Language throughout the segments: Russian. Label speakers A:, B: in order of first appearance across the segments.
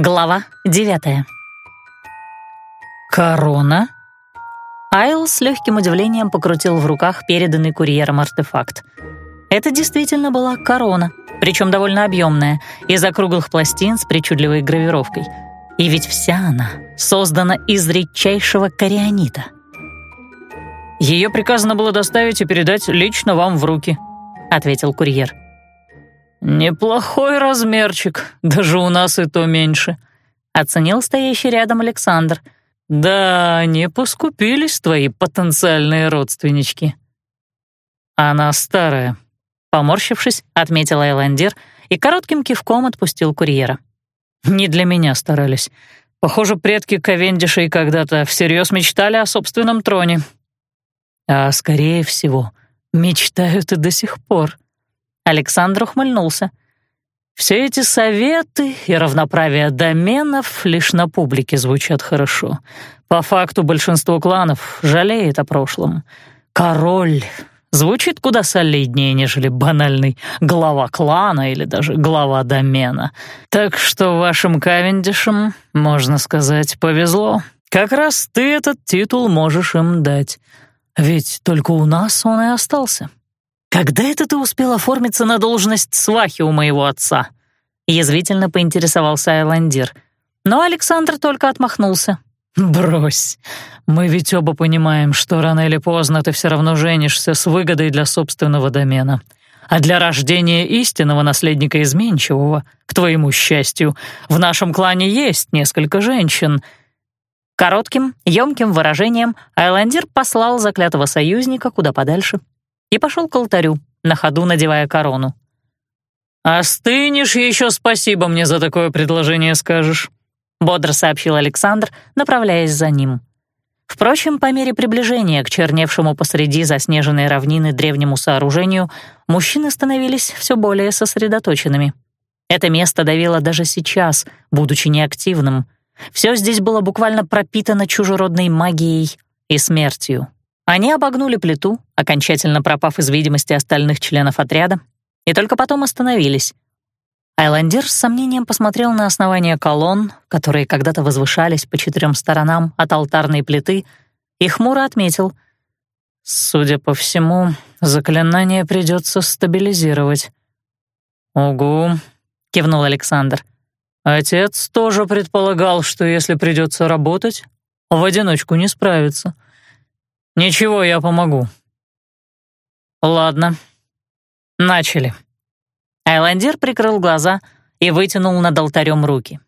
A: Глава девятая.
B: «Корона?»
A: Айл с легким удивлением покрутил в руках переданный курьером артефакт. Это действительно была корона, причем довольно объемная, из округлых пластин с причудливой гравировкой. И ведь вся она создана из редчайшего корианита.
B: «Ее приказано было доставить и передать лично вам в руки», — ответил курьер. «Неплохой размерчик, даже у нас и то меньше», — оценил стоящий рядом Александр. «Да, не поскупились твои потенциальные родственнички». «Она старая», — поморщившись, отметил Айландир и коротким кивком отпустил курьера. «Не для меня старались. Похоже, предки Ковендишей когда-то всерьез мечтали о собственном троне. А, скорее всего, мечтают и до сих пор». Александр ухмыльнулся. «Все эти советы и равноправие доменов лишь на публике звучат хорошо. По факту большинство кланов жалеет о прошлом. Король звучит куда солиднее, нежели банальный глава клана или даже глава домена. Так что вашим Кавендишам, можно сказать, повезло. Как раз ты этот титул можешь им дать. Ведь только у нас он и остался». «Когда это ты успел оформиться на должность свахи у моего отца?» Язвительно поинтересовался Айландир. Но Александр только отмахнулся. «Брось, мы ведь оба понимаем, что рано или поздно ты все равно женишься с выгодой для собственного домена. А для рождения истинного наследника изменчивого, к твоему счастью, в нашем клане есть несколько женщин». Коротким, ёмким выражением Айландир послал заклятого союзника куда подальше и пошел к алтарю, на ходу надевая корону. «Остынешь еще спасибо мне за такое предложение скажешь», — бодро сообщил Александр, направляясь за ним. Впрочем, по мере приближения к черневшему посреди заснеженной равнины древнему сооружению, мужчины становились все более сосредоточенными. Это место давило даже сейчас, будучи неактивным. Все здесь было буквально пропитано чужеродной магией и смертью. Они обогнули плиту, окончательно пропав из видимости остальных членов отряда, и только потом остановились. Айландер с сомнением посмотрел на основание колонн, которые когда-то возвышались по четырем сторонам от алтарной плиты, и хмуро отметил. «Судя по всему, заклинание придется стабилизировать». «Угу», — кивнул Александр. «Отец тоже предполагал, что если придется работать, в одиночку не справится». «Ничего, я помогу». «Ладно. Начали». Айландер прикрыл глаза и вытянул над алтарем руки.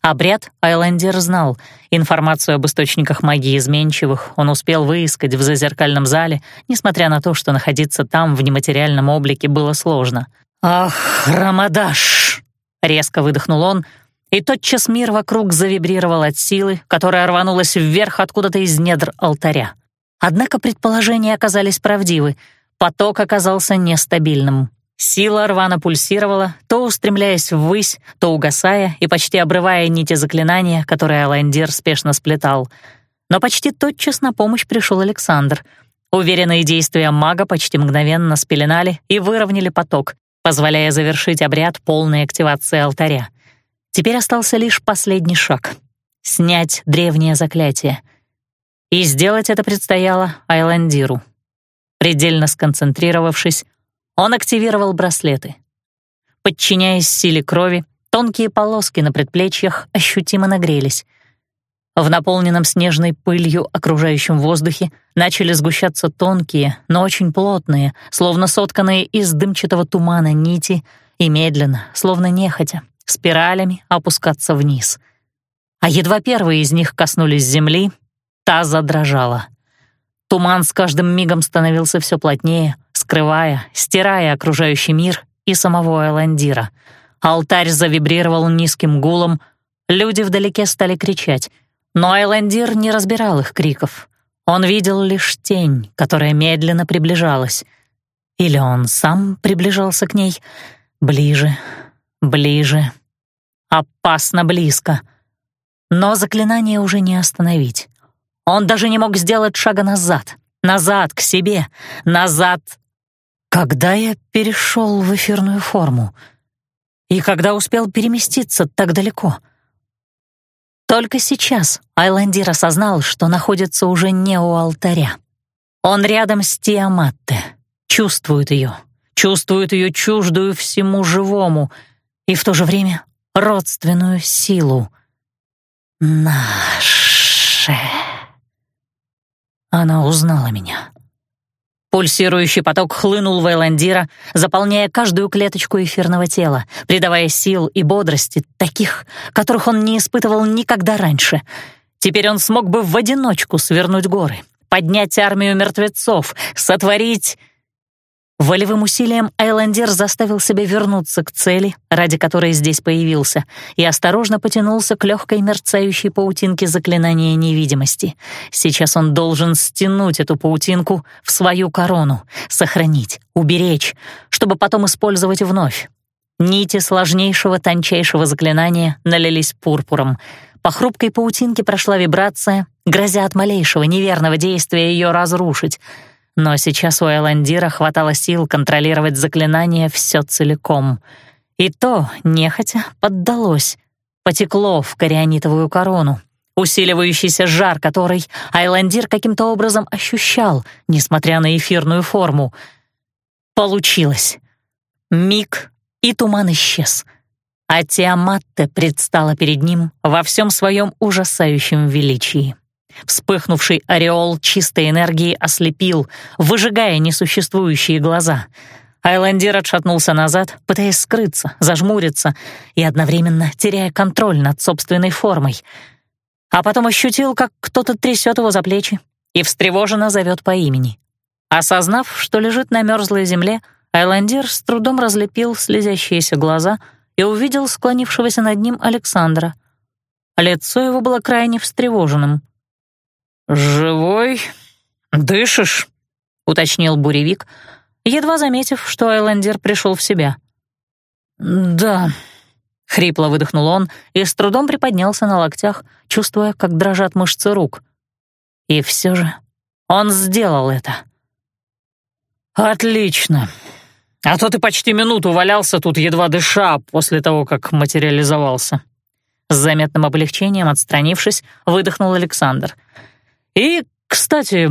B: Обряд Айландер знал. Информацию об источниках магии изменчивых он успел выискать в зазеркальном зале, несмотря на то, что находиться там в нематериальном облике было сложно. «Ах, Рамадаш!» — резко выдохнул он, и тотчас мир вокруг завибрировал от силы, которая рванулась вверх откуда-то из недр алтаря. Однако предположения оказались правдивы. Поток оказался нестабильным. Сила рвано пульсировала, то устремляясь ввысь, то угасая и почти обрывая нити заклинания, которые Аландир спешно сплетал. Но почти тотчас на помощь пришел Александр. Уверенные действия мага почти мгновенно спеленали и выровняли поток, позволяя завершить обряд полной активации алтаря. Теперь остался лишь последний шаг — снять древнее заклятие — и сделать это предстояло Айландиру. Предельно сконцентрировавшись, он активировал браслеты. Подчиняясь силе крови, тонкие полоски на предплечьях ощутимо нагрелись. В наполненном снежной пылью окружающем воздухе начали сгущаться тонкие, но очень плотные, словно сотканные из дымчатого тумана нити, и медленно, словно нехотя, спиралями опускаться вниз. А едва первые из них коснулись земли, Та задрожала. Туман с каждым мигом становился все плотнее, скрывая, стирая окружающий мир и самого Эландира. Алтарь завибрировал низким гулом, люди вдалеке стали кричать, но Айландир не разбирал их криков. Он видел лишь тень, которая медленно приближалась. Или он сам приближался к ней ближе, ближе, опасно близко. Но заклинание уже не остановить. Он даже не мог сделать шага назад, назад, к себе, назад. Когда я перешел в эфирную форму? И когда успел переместиться так далеко?
A: Только сейчас Айландир осознал, что находится уже не у алтаря. Он рядом с Тиаматте, чувствует ее, чувствует ее чуждую всему живому и в то же время родственную силу. Наше. Она узнала меня. Пульсирующий поток хлынул в Эйландира, заполняя каждую клеточку эфирного тела, придавая сил и бодрости, таких, которых он не испытывал никогда раньше. Теперь он смог бы в одиночку свернуть горы, поднять армию мертвецов, сотворить... Волевым усилием Айландер заставил себя вернуться к цели, ради которой здесь появился, и осторожно потянулся к легкой мерцающей паутинке заклинания невидимости. Сейчас он должен стянуть эту паутинку в свою корону, сохранить, уберечь, чтобы потом использовать вновь. Нити сложнейшего, тончайшего заклинания налились пурпуром. По хрупкой паутинке прошла вибрация, грозя от малейшего неверного действия ее разрушить — но сейчас у Эландира хватало сил контролировать заклинание все целиком. И то, нехотя, поддалось. Потекло в корианитовую корону, усиливающийся жар который Айландир каким-то образом ощущал, несмотря на эфирную форму. Получилось. Миг, и туман исчез. А Тиаматте предстала перед ним во всем своем ужасающем величии. Вспыхнувший ореол чистой энергии ослепил, выжигая несуществующие глаза. Айландир отшатнулся назад, пытаясь скрыться, зажмуриться и одновременно теряя контроль над собственной формой. А потом ощутил, как кто-то трясет его за плечи и встревоженно зовет по имени. Осознав, что лежит на мерзлой земле, Айландир с трудом разлепил слезящиеся глаза и увидел склонившегося над ним Александра. Лицо его было крайне встревоженным — «Живой? Дышишь?» — уточнил буревик, едва заметив, что Айлендер пришел в себя. «Да», — хрипло выдохнул он и с трудом приподнялся на локтях, чувствуя, как дрожат мышцы рук. И все же он сделал это. «Отлично. А то ты почти минуту валялся тут, едва дыша, после того, как материализовался». С заметным облегчением отстранившись, выдохнул Александр — и, кстати,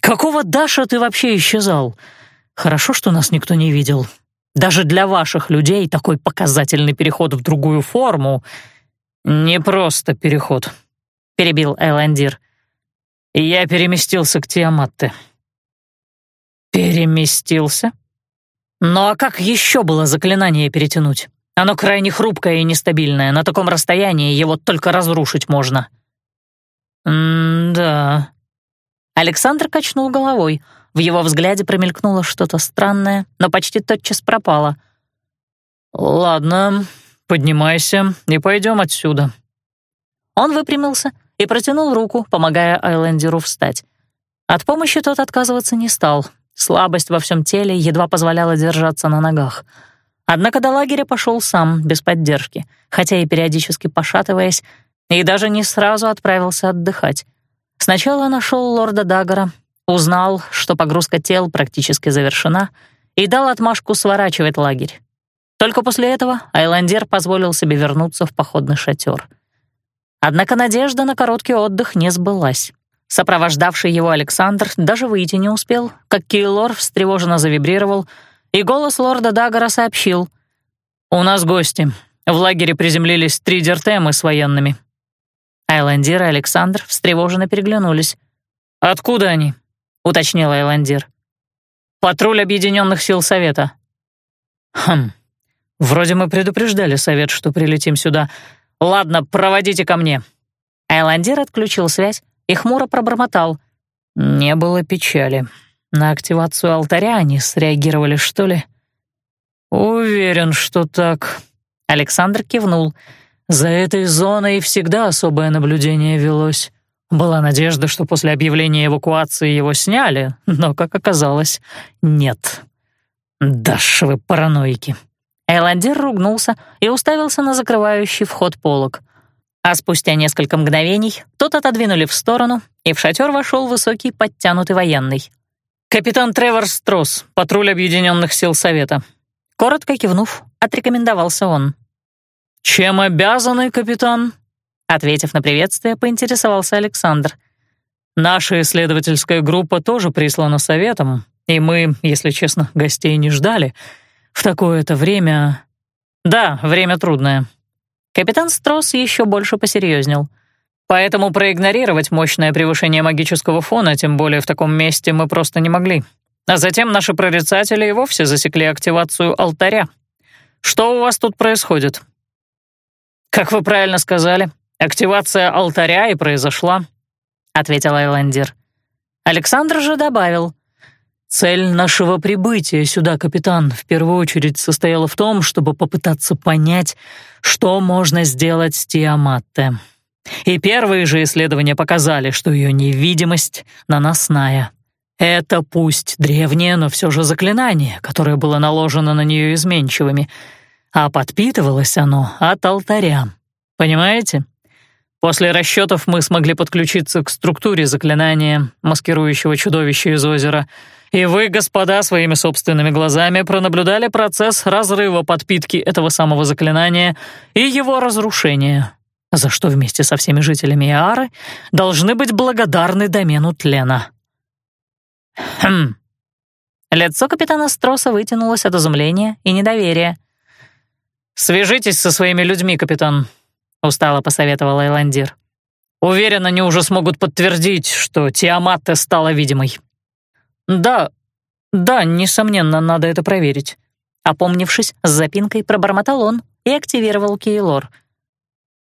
A: какого Даша ты вообще исчезал? Хорошо, что нас никто не видел. Даже для ваших людей такой показательный переход в другую форму — не просто переход, — перебил Эландир. Я переместился к Тиаматте. Переместился? Ну а как еще было заклинание перетянуть? Оно крайне хрупкое и нестабильное, на таком расстоянии его только разрушить можно. — «М-да». Александр качнул головой. В его взгляде промелькнуло что-то странное, но почти тотчас пропало. «Ладно, поднимайся и пойдем отсюда». Он выпрямился и протянул руку, помогая Айлендеру встать. От помощи тот отказываться не стал. Слабость во всем теле едва позволяла держаться на ногах. Однако до лагеря пошел сам, без поддержки, хотя и периодически пошатываясь, и даже не сразу отправился отдыхать. Сначала нашел лорда Даггера, узнал, что погрузка тел практически завершена, и дал отмашку сворачивать лагерь. Только после этого Айландер позволил себе вернуться в походный шатер. Однако надежда на короткий отдых не сбылась. Сопровождавший его Александр даже выйти не успел, как Кейлор встревоженно завибрировал, и голос лорда Даггера сообщил. «У нас гости. В лагере приземлились три дертемы с военными. Айландир и Александр встревоженно переглянулись. «Откуда они?» — уточнил Айландир. «Патруль Объединенных сил Совета». «Хм, вроде мы предупреждали Совет, что прилетим сюда. Ладно, проводите ко мне». Айландир отключил связь и хмуро пробормотал. «Не было печали. На активацию алтаря они среагировали, что ли?» «Уверен, что так». Александр кивнул. «Александр» За этой зоной всегда особое наблюдение велось. Была надежда, что после объявления эвакуации его сняли, но, как оказалось, нет. Дашевы параноики. Эйландер ругнулся и уставился на закрывающий вход полок. А спустя несколько мгновений тот отодвинули в сторону, и в шатер вошел высокий подтянутый военный. «Капитан Тревор Стросс, патруль Объединенных сил Совета». Коротко кивнув, отрекомендовался он. «Чем обязаны, капитан?» Ответив на приветствие, поинтересовался Александр.
B: «Наша исследовательская группа тоже прислана советом, и мы, если честно, гостей не ждали. В такое-то время... Да, время трудное».
A: Капитан Стросс еще больше посерьезнел.
B: «Поэтому проигнорировать мощное превышение магического фона, тем более в таком месте, мы просто не могли. А затем наши прорицатели и вовсе засекли активацию алтаря. Что у вас тут происходит?» «Как вы правильно сказали, активация алтаря и произошла», — ответил Айлендер.
A: Александр же добавил.
B: «Цель нашего прибытия сюда, капитан, в первую очередь состояла в том, чтобы попытаться понять, что можно сделать с Тиаматте. И первые же исследования показали, что ее невидимость наносная. Это пусть древнее, но все же заклинание, которое было наложено на нее изменчивыми, а подпитывалось оно от алтаря. Понимаете? После расчетов мы смогли подключиться к структуре заклинания, маскирующего чудовище из озера, и вы, господа, своими собственными глазами пронаблюдали процесс разрыва подпитки этого самого заклинания и его разрушения, за что вместе со всеми жителями Иары должны быть благодарны домену тлена.
A: Хм. Лицо капитана Строса вытянулось от изумления и недоверия.
B: «Свяжитесь со своими людьми, капитан», — устало посоветовал Айландир. «Уверен, они уже смогут подтвердить, что Тиаматте стала видимой». «Да, да, несомненно, надо это проверить».
A: Опомнившись, с запинкой пробормотал он и активировал Кейлор.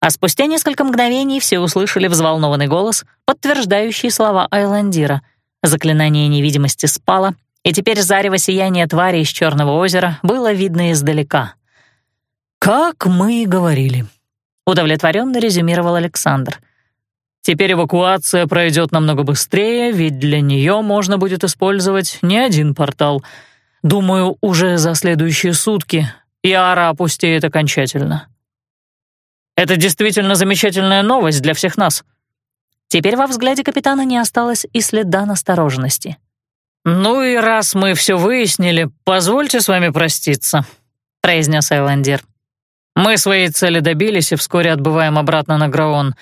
A: А спустя несколько мгновений все услышали взволнованный голос, подтверждающий слова Айландира. Заклинание невидимости спало, и теперь зарево сияния твари из Черного озера было видно издалека.
B: «Как мы и говорили»,
A: удовлетворенно резюмировал Александр.
B: Теперь эвакуация пройдет намного быстрее, ведь для нее можно будет использовать не один портал. Думаю, уже за следующие сутки Иара опустеет окончательно. Это действительно замечательная новость для всех нас.
A: Теперь во взгляде капитана не осталось и следа настороженности.
B: «Ну и раз мы все выяснили, позвольте с вами проститься», — произнес Айландер. Мы своей цели добились и вскоре отбываем обратно на Граон.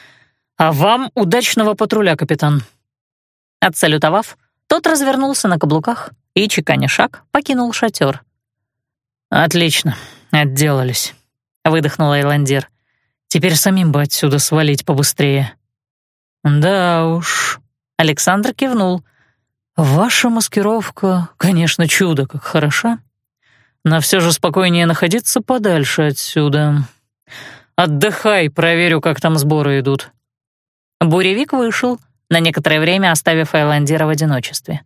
B: А вам удачного патруля, капитан».
A: Отсалютовав, тот развернулся на каблуках и, чеканя шаг, покинул шатер.
B: «Отлично, отделались», — выдохнул Эйландир. «Теперь самим бы отсюда свалить побыстрее».
A: «Да уж», — Александр кивнул.
B: «Ваша маскировка, конечно, чудо как хороша, но все же спокойнее находиться подальше отсюда. Отдыхай, проверю, как там сборы идут».
A: Буревик вышел, на некоторое время оставив Айландира в одиночестве.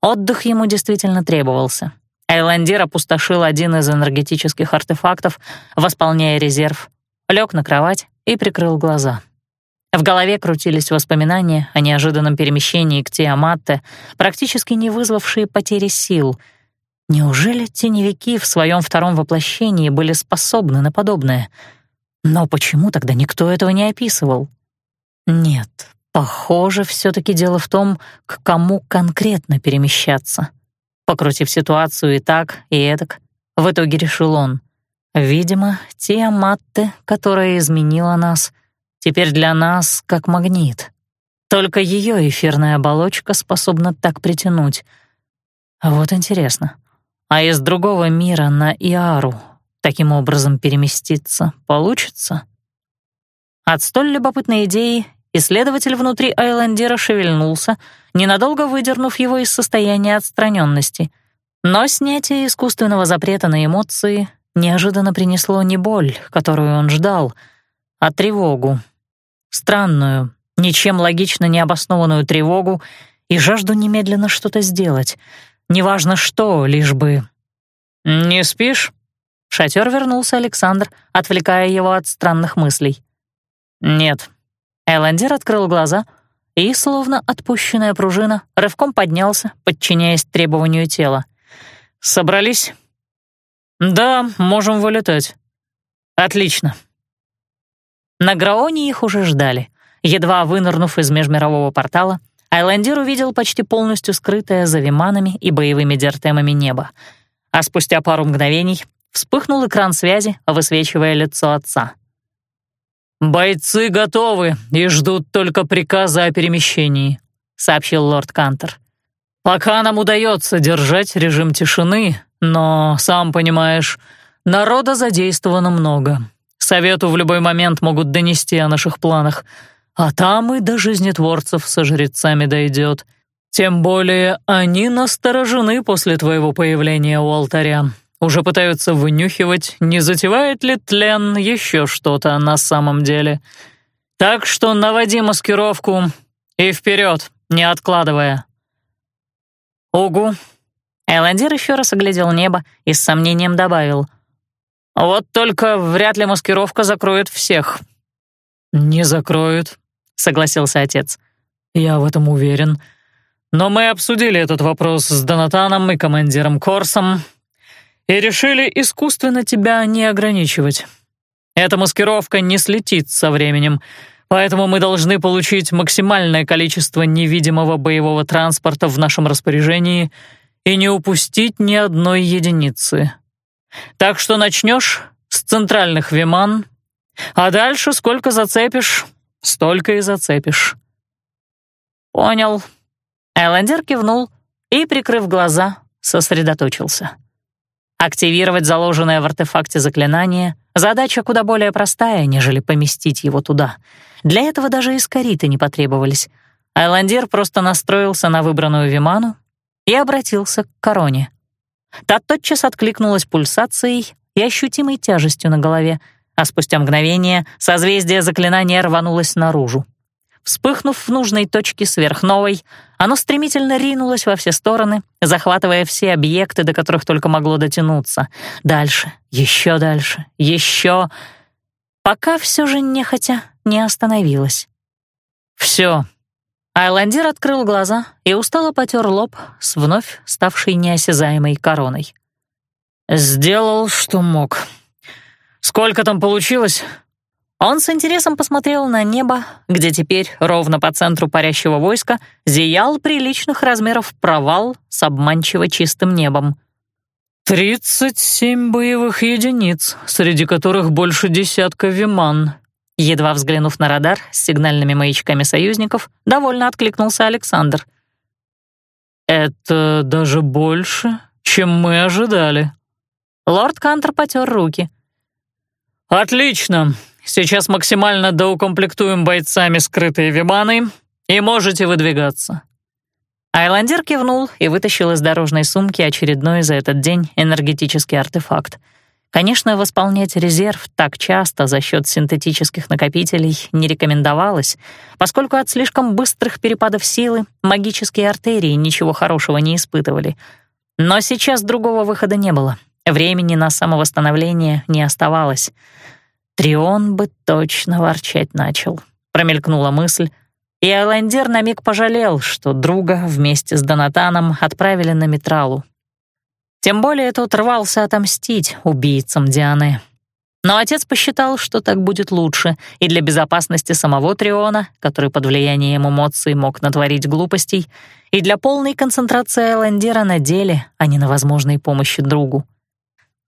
A: Отдых ему действительно требовался. Айландир опустошил один из энергетических артефактов, восполняя резерв, лег на кровать и прикрыл глаза. В голове крутились воспоминания о неожиданном перемещении к Тиаматте, практически не вызвавшие потери сил — Неужели теневики в своем втором воплощении были способны на подобное? Но почему тогда никто этого не описывал? Нет, похоже, все-таки дело в том, к кому конкретно перемещаться. Покрутив ситуацию и так, и эдак, в итоге решил он. Видимо, Тиаматте, которая изменила нас, теперь для нас как магнит. Только ее эфирная оболочка способна так притянуть. Вот интересно, а из другого мира на Иару таким образом переместиться получится? От столь любопытной идеи исследователь внутри Айлендера шевельнулся, ненадолго выдернув его из состояния отстраненности. Но снятие искусственного запрета на эмоции неожиданно принесло не боль, которую он ждал, а тревогу. Странную, ничем логично не обоснованную тревогу и жажду немедленно что-то сделать — Неважно что, лишь бы...
B: «Не спишь?»
A: В шатер вернулся Александр, отвлекая его от странных мыслей.
B: «Нет».
A: Эландер открыл глаза и, словно отпущенная пружина, рывком поднялся, подчиняясь требованию тела.
B: «Собрались?» «Да, можем вылетать». «Отлично».
A: На Граоне их уже ждали. Едва вынырнув из межмирового портала, Айландир увидел почти полностью скрытое за виманами и боевыми дертемами небо. А спустя пару мгновений вспыхнул экран связи, высвечивая лицо отца.
B: бойцы готовы и ждут только приказа о перемещении», — сообщил лорд Кантер. «Пока нам удается держать режим тишины, но, сам понимаешь, народа задействовано много. Совету в любой момент могут донести о наших планах, а там и до жизнетворцев со жрецами дойдет. Тем более они насторожены после твоего появления у алтаря. Уже пытаются вынюхивать, не затевает ли тлен еще что-то на самом деле. Так что наводи маскировку и вперед, не откладывая.
A: Угу. Эландир еще раз оглядел небо и с сомнением добавил. Вот только вряд ли маскировка закроет всех.
B: Не закроет, согласился отец. Я в этом уверен. Но мы обсудили этот вопрос с Донатаном и командиром Корсом, и решили искусственно тебя не ограничивать. Эта маскировка не слетит со временем, поэтому мы должны получить максимальное количество невидимого боевого транспорта в нашем распоряжении и не упустить ни одной единицы. Так что начнешь с центральных виман, а дальше сколько зацепишь, столько и зацепишь.
A: Понял. Эллендер кивнул и, прикрыв глаза, сосредоточился. Активировать заложенное в артефакте заклинание — задача куда более простая, нежели поместить его туда. Для этого даже искориты не потребовались. Айландир просто настроился на выбранную Виману и обратился к короне. Та тотчас откликнулась пульсацией и ощутимой тяжестью на голове, а спустя мгновение созвездие заклинания рванулось наружу. Вспыхнув в нужной точке сверхновой, оно стремительно ринулось во все стороны, захватывая все объекты, до которых только могло дотянуться. Дальше, еще дальше, еще... Пока все же нехотя не остановилось. Все. Айландир открыл глаза и устало потер лоб с вновь ставшей неосязаемой короной.
B: «Сделал, что мог. Сколько там получилось?»
A: Он с интересом посмотрел на небо, где теперь, ровно по центру парящего войска, зиял приличных размеров провал с обманчиво чистым небом.
B: «Тридцать семь боевых единиц, среди которых больше десятка виман».
A: Едва взглянув на радар с сигнальными маячками союзников, довольно откликнулся Александр.
B: «Это даже больше, чем мы ожидали».
A: Лорд Кантер потер руки.
B: «Отлично. Сейчас максимально доукомплектуем бойцами скрытые виманы, и можете выдвигаться».
A: Айландер кивнул и вытащил из дорожной сумки очередной за этот день энергетический артефакт. Конечно, восполнять резерв так часто за счет синтетических накопителей не рекомендовалось, поскольку от слишком быстрых перепадов силы магические артерии ничего хорошего не испытывали. Но сейчас другого выхода не было. Времени на самовосстановление не оставалось — Трион бы точно ворчать начал, промелькнула мысль, и Айландер на миг пожалел, что друга вместе с Донатаном отправили на Митралу. Тем более тот рвался отомстить убийцам Дианы. Но отец посчитал, что так будет лучше и для безопасности самого Триона, который под влиянием эмоций мог натворить глупостей, и для полной концентрации Айландера на деле, а не на возможной помощи другу.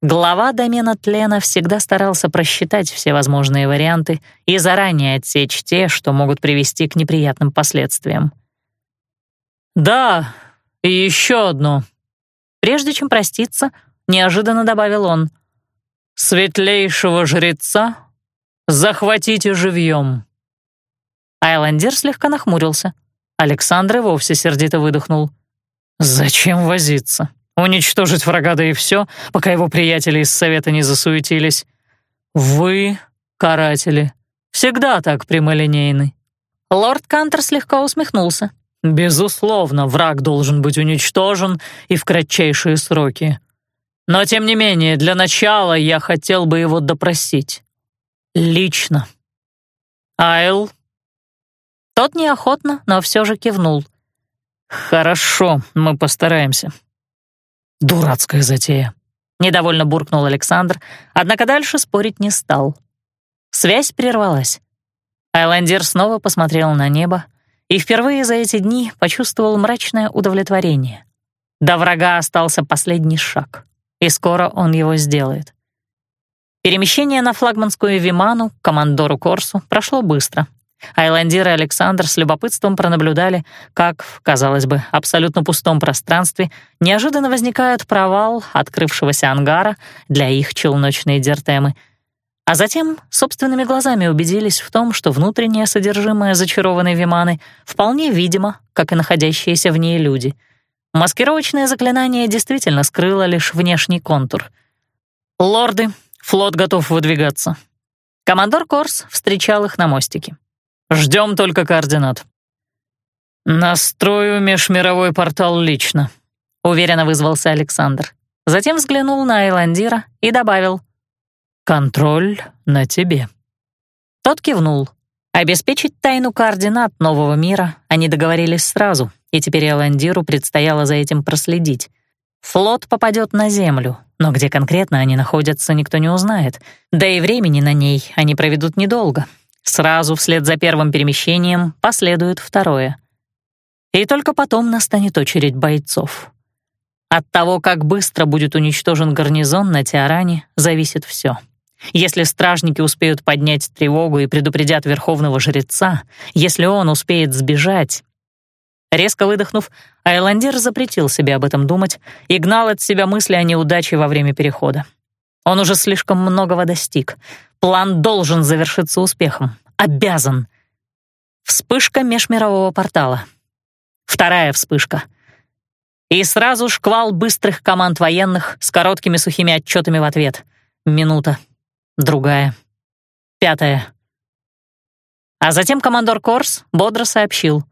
A: Глава домена тлена всегда старался просчитать все возможные варианты и заранее отсечь те, что могут привести к неприятным последствиям.
B: «Да, и еще одно».
A: Прежде чем проститься, неожиданно добавил он.
B: «Светлейшего жреца захватите живьем».
A: Айландер слегка нахмурился. Александр вовсе сердито выдохнул.
B: «Зачем возиться? Уничтожить врага, да и все, пока его приятели из Совета не засуетились. Вы, каратели, всегда так прямолинейны.
A: Лорд Кантер слегка усмехнулся.
B: Безусловно, враг должен быть уничтожен и в кратчайшие сроки. Но, тем не менее, для начала я хотел бы его допросить. Лично. Айл?
A: Тот неохотно, но все же кивнул.
B: Хорошо, мы постараемся. Дурацкая затея.
A: Недовольно буркнул Александр, однако дальше спорить не стал. Связь прервалась. Айландер снова посмотрел на небо и впервые за эти дни почувствовал мрачное удовлетворение. До врага остался последний шаг, и скоро он его сделает. Перемещение на флагманскую Виману командору Корсу прошло быстро. Айландир и Александр с любопытством пронаблюдали, как в, казалось бы, абсолютно пустом пространстве неожиданно возникает провал открывшегося ангара для их челночной дертемы. А затем собственными глазами убедились в том, что внутреннее содержимое зачарованной Виманы вполне видимо, как и находящиеся в ней люди. Маскировочное заклинание действительно скрыло лишь внешний контур. «Лорды, флот готов выдвигаться». Командор Корс встречал их на мостике. Ждем только координат». «Настрою межмировой портал лично», — уверенно вызвался Александр. Затем взглянул на Айландира и добавил «Контроль на тебе». Тот кивнул. Обеспечить тайну координат нового мира они договорились сразу, и теперь Айландиру предстояло за этим проследить. Флот попадет на Землю, но где конкретно они находятся, никто не узнает. Да и времени на ней они проведут недолго, Сразу вслед за первым перемещением последует второе. И только потом настанет очередь бойцов. От того, как быстро будет уничтожен гарнизон на Тиаране, зависит все. Если стражники успеют поднять тревогу и предупредят верховного жреца, если он успеет сбежать... Резко выдохнув, Айландер запретил себе об этом думать и гнал от себя мысли о неудаче во время перехода. Он уже слишком многого достиг. План должен завершиться успехом. Обязан. Вспышка межмирового портала. Вторая вспышка. И сразу шквал быстрых команд военных с короткими сухими отчетами в ответ. Минута. Другая. Пятая. А затем командор Корс бодро сообщил.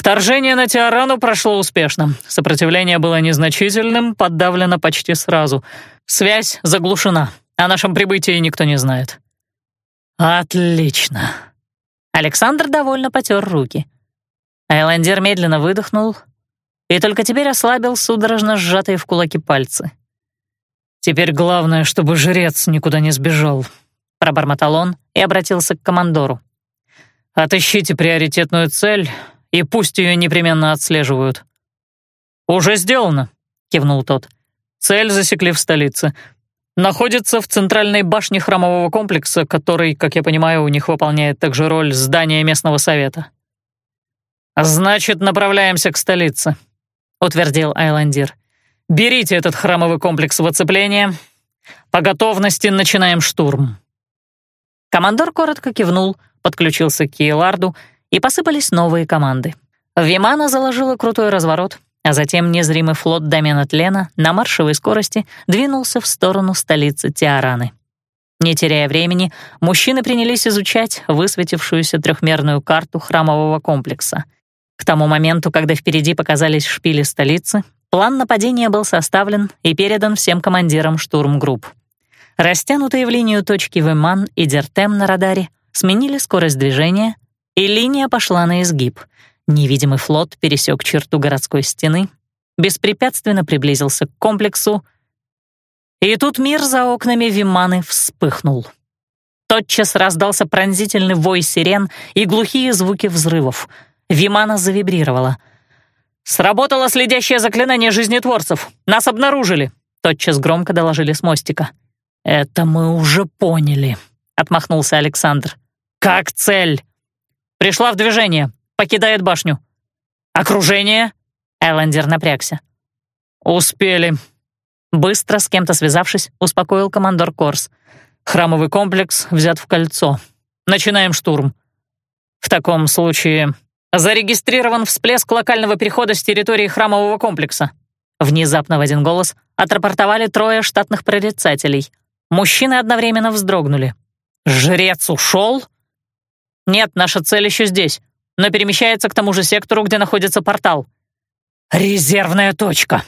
A: Вторжение на Тиарану прошло успешно. Сопротивление было незначительным, подавлено почти сразу. Связь заглушена. О нашем прибытии никто не знает». «Отлично». Александр довольно потер руки. Айландер медленно выдохнул и только теперь ослабил судорожно сжатые в кулаки пальцы. «Теперь главное, чтобы жрец никуда не сбежал», — пробормотал он и обратился к командору. «Отыщите приоритетную цель, и пусть ее непременно отслеживают». «Уже сделано», — кивнул тот. «Цель засекли в столице находится в центральной башне храмового комплекса, который, как я понимаю, у них выполняет также роль здания местного совета. «Значит, направляемся к столице», — утвердил Айландир. «Берите этот храмовый комплекс в оцепление. По готовности начинаем штурм». Командор коротко кивнул, подключился к Кейларду, и посыпались новые команды. Вимана заложила крутой разворот — а затем незримый флот домена Тлена на маршевой скорости двинулся в сторону столицы Тиараны. Не теряя времени, мужчины принялись изучать высветившуюся трехмерную карту храмового комплекса. К тому моменту, когда впереди показались шпили столицы, план нападения был составлен и передан всем командирам штурмгрупп. Растянутые в линию точки Веман и Дертем на радаре сменили скорость движения, и линия пошла на изгиб — Невидимый флот пересек черту городской стены, беспрепятственно приблизился к комплексу, и тут мир за окнами Виманы вспыхнул. Тотчас раздался пронзительный вой сирен и глухие звуки взрывов. Вимана завибрировала. «Сработало следящее заклинание жизнетворцев! Нас обнаружили!» Тотчас громко доложили с мостика. «Это мы уже поняли», — отмахнулся Александр. «Как цель?» «Пришла в движение покидает башню». «Окружение?» Эллендер напрягся. «Успели». Быстро, с кем-то связавшись, успокоил командор Корс. «Храмовый комплекс взят в кольцо. Начинаем штурм. В таком случае зарегистрирован всплеск локального перехода с территории храмового комплекса». Внезапно в один голос отрапортовали трое штатных прорицателей. Мужчины одновременно вздрогнули. «Жрец ушел?» «Нет, наша цель еще здесь но перемещается к тому же сектору, где находится портал». «Резервная точка!»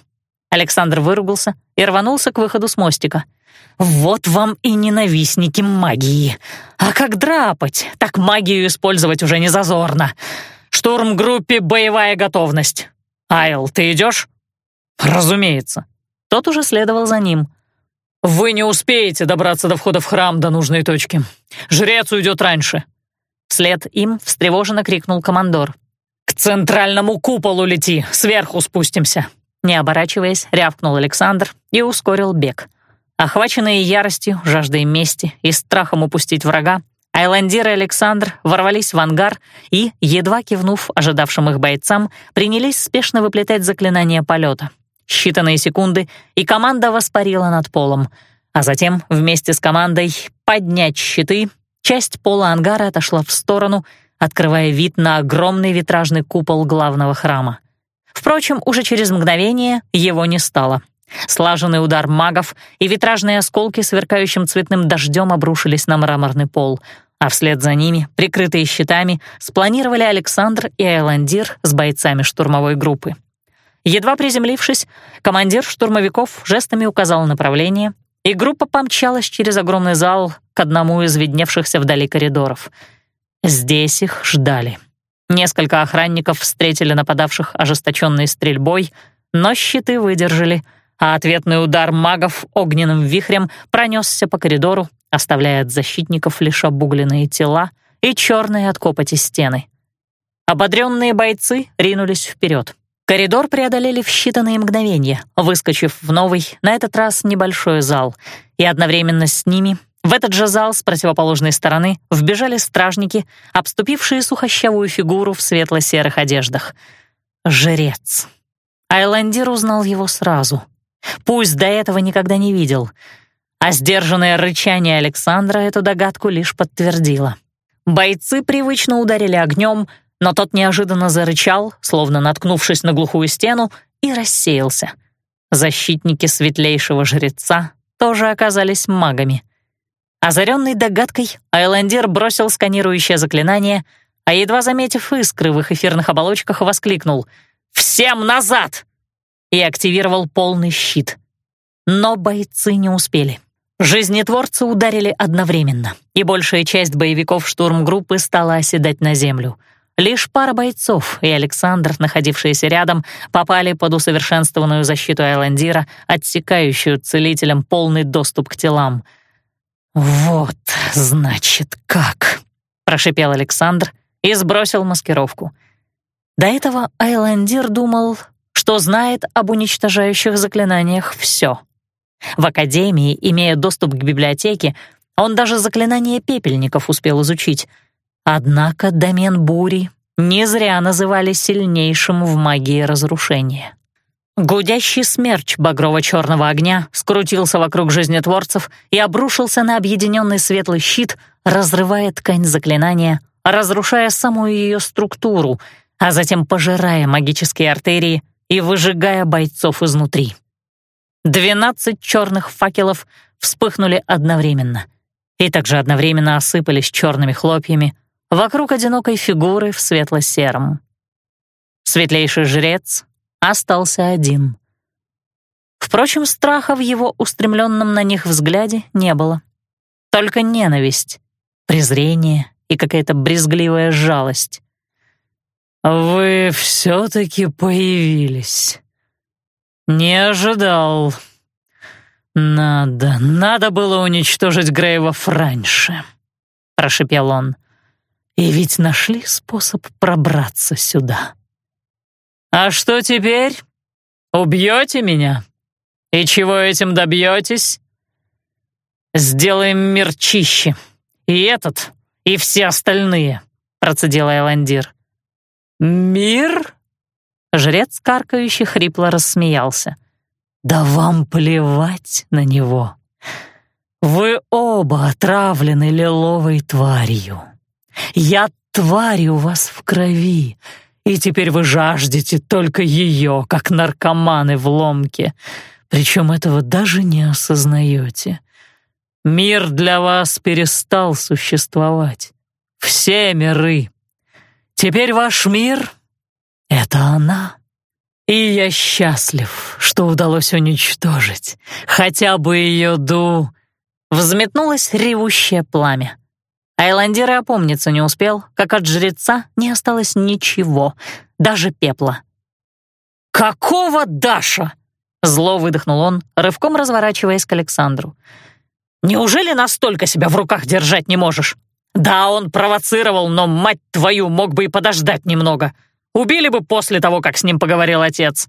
A: Александр выругался и рванулся к выходу с мостика. «Вот вам и ненавистники магии! А как драпать, так магию использовать уже не зазорно! Штурм группе «Боевая готовность». «Айл, ты идешь?» «Разумеется». Тот уже следовал за ним. «Вы не успеете добраться до входа в храм до нужной точки. Жрец уйдет раньше. Вслед им встревоженно крикнул командор. «К центральному куполу лети, сверху спустимся!» Не оборачиваясь, рявкнул Александр и ускорил бег. Охваченные яростью, жаждой мести и страхом упустить врага, Айландир и Александр ворвались в ангар и, едва кивнув ожидавшим их бойцам, принялись спешно выплетать заклинание полета. Считанные секунды, и команда воспарила над полом. А затем, вместе с командой «поднять щиты», часть пола ангара отошла в сторону, открывая вид на огромный витражный купол главного храма. Впрочем, уже через мгновение его не стало. Слаженный удар магов и витражные осколки сверкающим цветным дождем обрушились на мраморный пол, а вслед за ними, прикрытые щитами, спланировали Александр и Айландир с бойцами штурмовой группы. Едва приземлившись, командир штурмовиков жестами указал направление, и группа помчалась через огромный зал к одному из видневшихся вдали коридоров. Здесь их ждали. Несколько охранников встретили нападавших ожесточенной стрельбой, но щиты выдержали, а ответный удар магов огненным вихрем пронесся по коридору, оставляя от защитников лишь обугленные тела и черные от копоти стены. Ободренные бойцы ринулись вперед. Коридор преодолели в считанные мгновения, выскочив в новый, на этот раз небольшой зал, и одновременно с ними в этот же зал с противоположной стороны вбежали стражники, обступившие сухощавую фигуру в светло-серых одеждах. Жрец. Айландир узнал его сразу. Пусть до этого никогда не видел. А сдержанное рычание Александра эту догадку лишь подтвердило. Бойцы привычно ударили огнем, но тот неожиданно зарычал, словно наткнувшись на глухую стену, и рассеялся. Защитники светлейшего жреца тоже оказались магами. Озаренный догадкой, Айландер бросил сканирующее заклинание, а едва заметив искры в их эфирных оболочках, воскликнул «Всем назад!» и активировал полный щит. Но бойцы не успели. Жизнетворцы ударили одновременно, и большая часть боевиков штурмгруппы стала оседать на землю — Лишь пара бойцов и Александр, находившиеся рядом, попали под усовершенствованную защиту Айландира, отсекающую целителям полный доступ к телам. «Вот, значит, как!» — прошипел Александр и сбросил маскировку. До этого Айландир думал, что знает об уничтожающих заклинаниях все. В Академии, имея доступ к библиотеке, он даже заклинание пепельников успел изучить — Однако домен бури не зря называли сильнейшим в магии разрушения. Гудящий смерч багрово-черного огня скрутился вокруг жизнетворцев и обрушился на объединенный светлый щит, разрывая ткань заклинания, разрушая саму ее структуру, а затем пожирая магические артерии и выжигая бойцов изнутри. Двенадцать черных факелов вспыхнули одновременно и также одновременно осыпались черными хлопьями, вокруг одинокой фигуры в светло-сером. Светлейший жрец остался один. Впрочем, страха в его устремленном на них взгляде не было. Только ненависть, презрение и какая-то брезгливая жалость. «Вы все-таки появились. Не ожидал. Надо, надо было уничтожить Грейвов раньше», — прошепел он. И ведь нашли способ пробраться сюда. А что теперь? Убьете меня? И чего этим добьетесь? Сделаем мир чище. И этот, и все остальные, процедил Эландир. Мир? Жрец каркающий хрипло рассмеялся. Да вам плевать на него. Вы оба отравлены лиловой тварью. Я тварь у вас в крови, и теперь вы жаждете только ее, как наркоманы в ломке, причем этого даже не осознаете. Мир для вас перестал существовать. Все миры. Теперь ваш мир — это она. И я счастлив, что удалось уничтожить хотя бы ее ду... Взметнулось ревущее пламя. Айландир и опомниться не успел, как от жреца не осталось ничего, даже пепла. «Какого Даша?» — зло выдохнул он, рывком разворачиваясь к Александру. «Неужели настолько себя в руках держать не можешь? Да, он провоцировал, но, мать твою, мог бы и подождать немного. Убили бы после того, как с ним поговорил отец».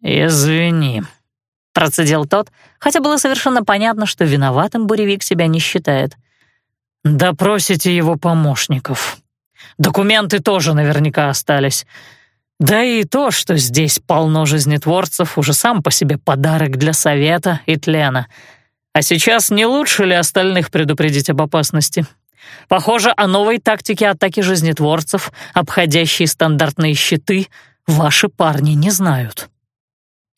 A: «Извини», процедил тот, хотя было совершенно понятно, что виноватым буревик себя не считает.
B: «Допросите его помощников. Документы тоже наверняка остались. Да и то, что здесь полно жизнетворцев, уже сам по себе подарок для Совета и Тлена. А сейчас не лучше ли остальных предупредить об опасности? Похоже, о новой тактике атаки жизнетворцев, обходящей стандартные щиты, ваши парни не знают».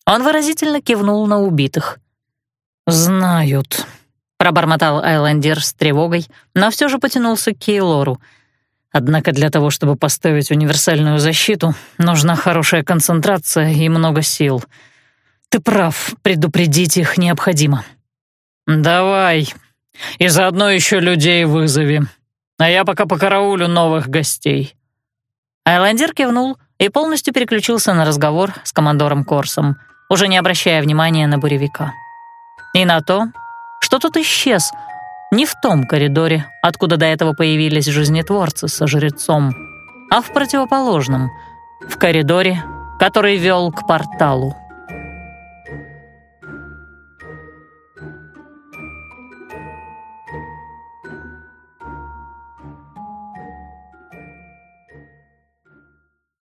A: Он выразительно кивнул на убитых.
B: «Знают», — пробормотал Айлендер с тревогой, но все же потянулся к Кейлору. «Однако для того, чтобы поставить универсальную защиту, нужна хорошая концентрация и много сил. Ты прав, предупредить их необходимо». «Давай, и заодно еще людей вызови, а я пока покараулю новых гостей».
A: Айлендер кивнул и полностью переключился на разговор с командором Корсом — уже не обращая внимания на буревика. И на то, что тот исчез не в том коридоре, откуда до этого появились жизнетворцы со жрецом, а в противоположном, в коридоре, который вел к порталу.